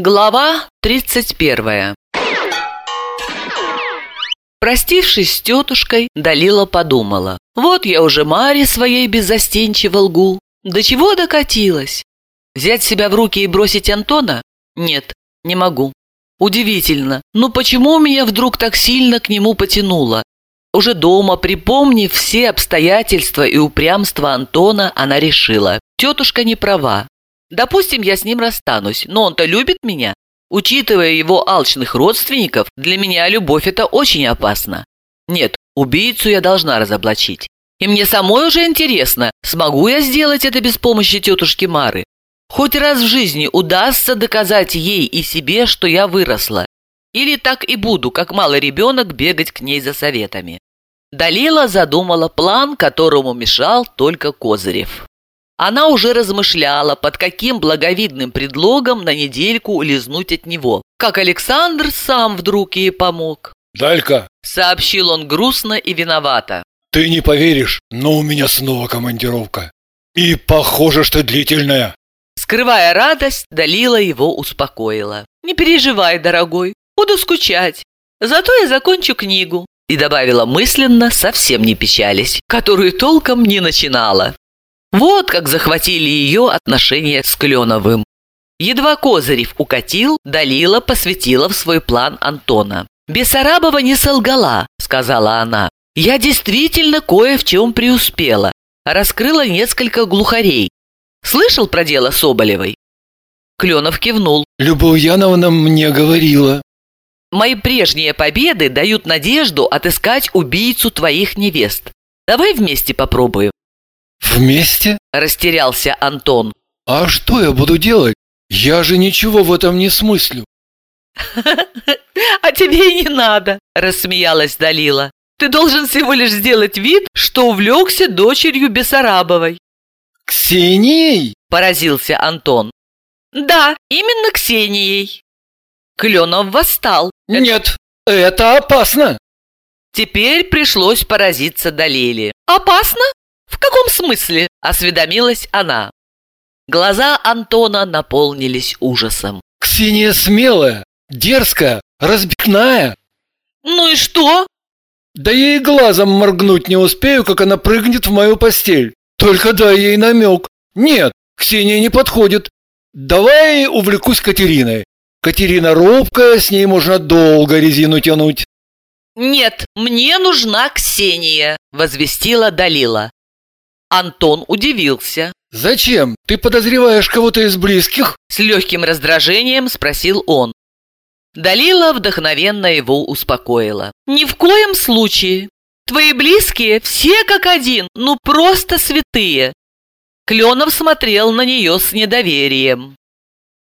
Глава 31 Простившись с тетушкой, Далила подумала. Вот я уже Маре своей беззастенчиво лгу. До чего докатилась? Взять себя в руки и бросить Антона? Нет, не могу. Удивительно, ну почему меня вдруг так сильно к нему потянуло? Уже дома, припомнив все обстоятельства и упрямство Антона, она решила. Тетушка не права. Допустим, я с ним расстанусь, но он-то любит меня. Учитывая его алчных родственников, для меня любовь это очень опасно. Нет, убийцу я должна разоблачить. И мне самой уже интересно, смогу я сделать это без помощи тетушки Мары. Хоть раз в жизни удастся доказать ей и себе, что я выросла. Или так и буду, как малый ребенок, бегать к ней за советами. Далила задумала план, которому мешал только Козырев. Она уже размышляла, под каким благовидным предлогом на недельку улизнуть от него. Как Александр сам вдруг ей помог. «Далька!» – сообщил он грустно и виновато. «Ты не поверишь, но у меня снова командировка. И похоже, что длительная». Скрывая радость, Далила его успокоила. «Не переживай, дорогой, буду скучать. Зато я закончу книгу». И добавила мысленно, совсем не печались, которую толком не начинала. Вот как захватили ее отношения с Кленовым. Едва Козырев укатил, Далила посвятила в свой план Антона. «Бессарабова не солгала», — сказала она. «Я действительно кое в чем преуспела. Раскрыла несколько глухарей. Слышал про дело Соболевой?» Кленов кивнул. «Любовь Яновна мне говорила». «Мои прежние победы дают надежду отыскать убийцу твоих невест. Давай вместе попробуем». «Вместе?» – растерялся Антон. «А что я буду делать? Я же ничего в этом не смыслю». «А тебе и не надо», – рассмеялась Далила. «Ты должен всего лишь сделать вид, что увлекся дочерью Бессарабовой». «Ксенией?» – поразился Антон. «Да, именно Ксенией». Кленов восстал. «Нет, это опасно!» Теперь пришлось поразиться Далиле. «Опасно? «В каком смысле?» – осведомилась она. Глаза Антона наполнились ужасом. «Ксения смелая, дерзкая, разбитная». «Ну и что?» «Да ей глазом моргнуть не успею, как она прыгнет в мою постель. Только дай ей намек. Нет, Ксения не подходит. Давай увлекусь Катериной. Катерина робкая, с ней можно долго резину тянуть». «Нет, мне нужна Ксения», – возвестила Далила. Антон удивился. «Зачем? Ты подозреваешь кого-то из близких?» С легким раздражением спросил он. Далила вдохновенно его успокоила. «Ни в коем случае. Твои близкие все как один, ну просто святые». Кленов смотрел на нее с недоверием.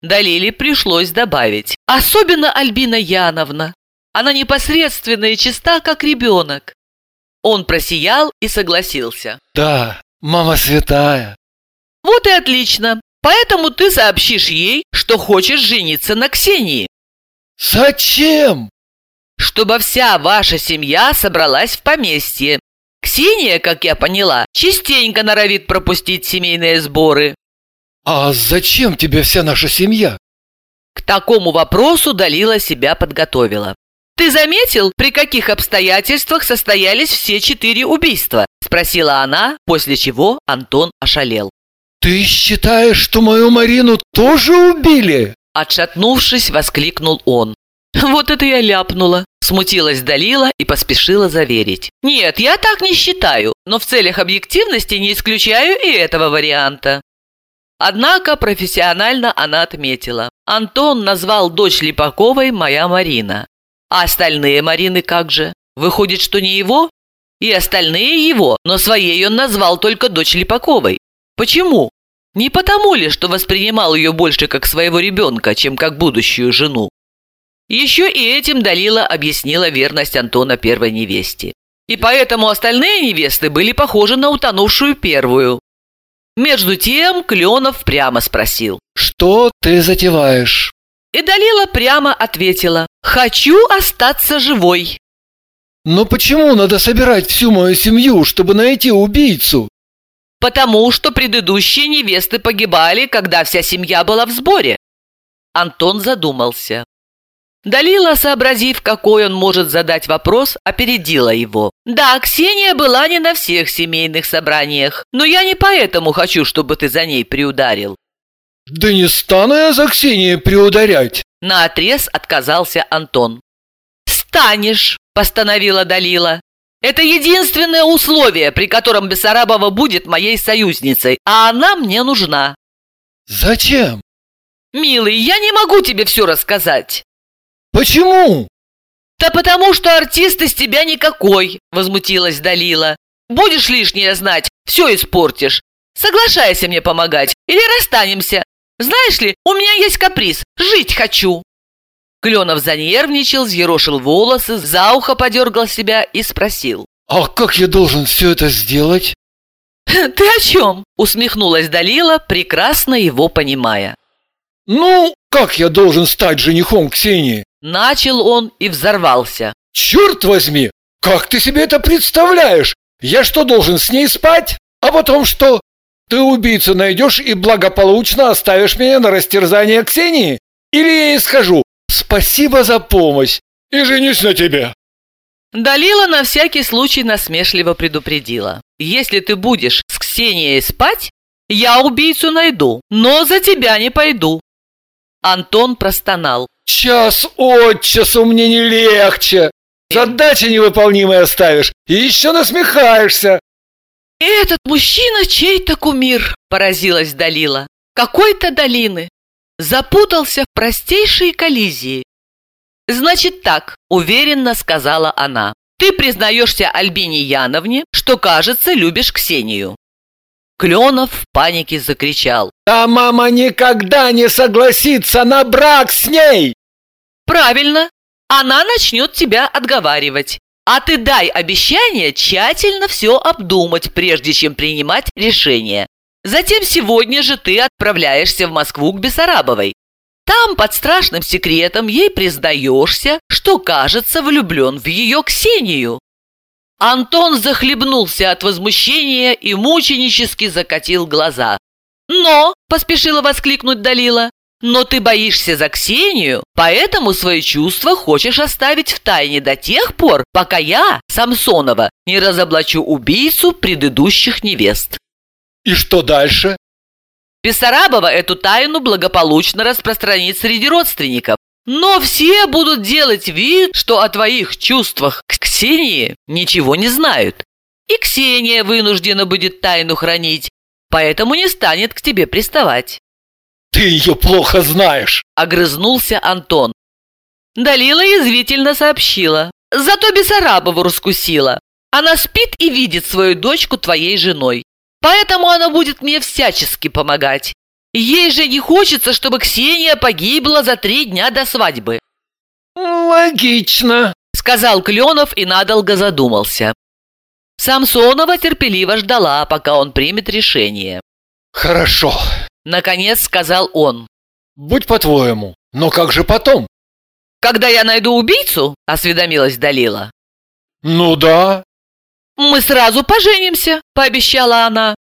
Далиле пришлось добавить. «Особенно Альбина Яновна. Она непосредственная и чиста, как ребенок». Он просиял и согласился. «Да, Мама святая. Вот и отлично. Поэтому ты сообщишь ей, что хочешь жениться на Ксении. Зачем? Чтобы вся ваша семья собралась в поместье. Ксения, как я поняла, частенько норовит пропустить семейные сборы. А зачем тебе вся наша семья? К такому вопросу Далила себя подготовила. Ты заметил, при каких обстоятельствах состоялись все четыре убийства? Спросила она, после чего Антон ошалел. «Ты считаешь, что мою Марину тоже убили?» Отшатнувшись, воскликнул он. «Вот это я ляпнула!» Смутилась Далила и поспешила заверить. «Нет, я так не считаю, но в целях объективности не исключаю и этого варианта». Однако профессионально она отметила. Антон назвал дочь Липаковой «моя Марина». А остальные Марины как же? Выходит, что не его? и остальные его, но своей он назвал только дочь Липаковой. Почему? Не потому ли, что воспринимал ее больше как своего ребенка, чем как будущую жену? Еще и этим Далила объяснила верность Антона первой невесте. И поэтому остальные невесты были похожи на утонувшую первую. Между тем Кленов прямо спросил. «Что ты затеваешь?» И Далила прямо ответила. «Хочу остаться живой». Но почему надо собирать всю мою семью, чтобы найти убийцу? Потому что предыдущие невесты погибали, когда вся семья была в сборе. Антон задумался. Далила, сообразив, какой он может задать вопрос, опередила его. «Да, Ксения была не на всех семейных собраниях, но я не поэтому хочу, чтобы ты за ней приударил». «Да не стану я за Ксенией приударять!» Наотрез отказался Антон. «Станешь!» – постановила Далила. «Это единственное условие, при котором Бессарабова будет моей союзницей, а она мне нужна». «Зачем?» «Милый, я не могу тебе все рассказать». «Почему?» «Да потому что артист из тебя никакой», – возмутилась Далила. «Будешь лишнее знать, все испортишь. Соглашайся мне помогать или расстанемся. Знаешь ли, у меня есть каприз, жить хочу». Кленов занервничал, взъерошил волосы, за ухо подергал себя и спросил. «А как я должен все это сделать?» «Ты о чем?» – усмехнулась Далила, прекрасно его понимая. «Ну, как я должен стать женихом Ксении?» Начал он и взорвался. «Черт возьми! Как ты себе это представляешь? Я что, должен с ней спать? А потом что? Ты убийцу найдешь и благополучно оставишь меня на растерзание Ксении? Или я ей скажу «Спасибо за помощь» и женюсь на тебе?» Далила на всякий случай насмешливо предупредила. «Если ты будешь с Ксенией спать, я убийцу найду, но за тебя не пойду». Антон простонал. «Час от часу мне не легче. Задачи невыполнимые оставишь и еще насмехаешься». «Этот мужчина чей-то кумир», – поразилась Далила. «Какой-то долины. Запутался в простейшей коллизии. «Значит так», – уверенно сказала она. «Ты признаешься Альбине Яновне, что, кажется, любишь Ксению». Кленов в панике закричал. «Да мама никогда не согласится на брак с ней!» «Правильно. Она начнет тебя отговаривать. А ты дай обещание тщательно все обдумать, прежде чем принимать решение. Затем сегодня же ты отправляешься в Москву к Бессарабовой. Там под страшным секретом ей признаешься, что, кажется, влюблен в ее Ксению. Антон захлебнулся от возмущения и мученически закатил глаза. «Но!» – поспешила воскликнуть Далила. «Но ты боишься за Ксению, поэтому свои чувства хочешь оставить в тайне до тех пор, пока я, Самсонова, не разоблачу убийцу предыдущих невест». И что дальше? Бессарабова эту тайну благополучно распространит среди родственников. Но все будут делать вид, что о твоих чувствах к Ксении ничего не знают. И Ксения вынуждена будет тайну хранить, поэтому не станет к тебе приставать. «Ты ее плохо знаешь!» – огрызнулся Антон. Далила язвительно сообщила. «Зато Бессарабову раскусила. Она спит и видит свою дочку твоей женой. Поэтому она будет мне всячески помогать. Ей же не хочется, чтобы Ксения погибла за три дня до свадьбы». «Логично», — сказал Кленов и надолго задумался. Самсонова терпеливо ждала, пока он примет решение. «Хорошо», — наконец сказал он. «Будь по-твоему, но как же потом?» «Когда я найду убийцу?» – осведомилась Далила. «Ну да». «Мы сразу поженимся», – пообещала она.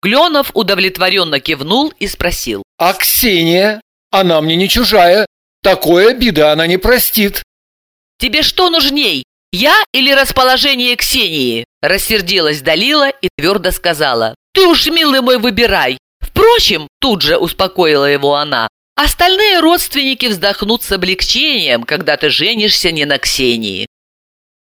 Кленов удовлетворенно кивнул и спросил. «А Ксения? Она мне не чужая. Такой обиды она не простит». «Тебе что нужней, я или расположение Ксении?» Рассердилась Далила и твердо сказала. «Ты уж, милый мой, выбирай. Впрочем, тут же успокоила его она, остальные родственники вздохнут с облегчением, когда ты женишься не на Ксении».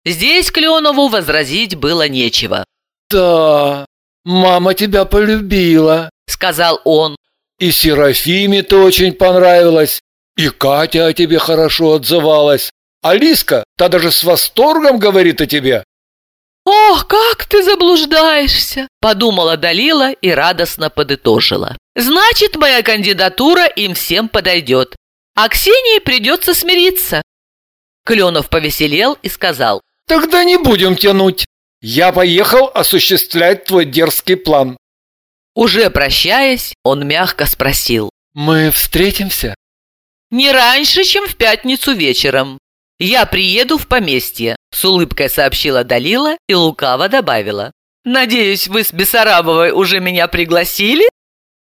Здесь Кленову возразить было нечего. «Да, мама тебя полюбила», — сказал он. «И Серафиме ты очень понравилась, и Катя о тебе хорошо отзывалась. Алиска, та даже с восторгом говорит о тебе». «Ох, как ты заблуждаешься!» – подумала Далила и радостно подытожила. «Значит, моя кандидатура им всем подойдет, а Ксении придется смириться». Кленов повеселел и сказал. «Тогда не будем тянуть. Я поехал осуществлять твой дерзкий план». Уже прощаясь, он мягко спросил. «Мы встретимся?» «Не раньше, чем в пятницу вечером. Я приеду в поместье», – с улыбкой сообщила Далила и лукаво добавила. «Надеюсь, вы с Бессарабовой уже меня пригласили?»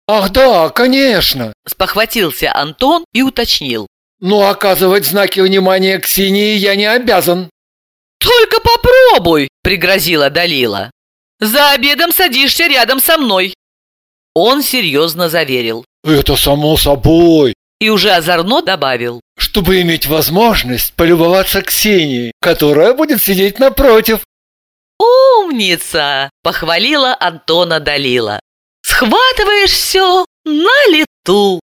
Ах да, конечно. Спохватился Антон и уточнил. Но оказывать знаки внимания Ксении я не обязан. «Только попробуй!» – пригрозила Далила. «За обедом садишься рядом со мной!» Он серьезно заверил. «Это само собой!» И уже озорно добавил. «Чтобы иметь возможность полюбоваться Ксенией, которая будет сидеть напротив!» «Умница!» – похвалила Антона Далила. «Схватываешь все на лету!»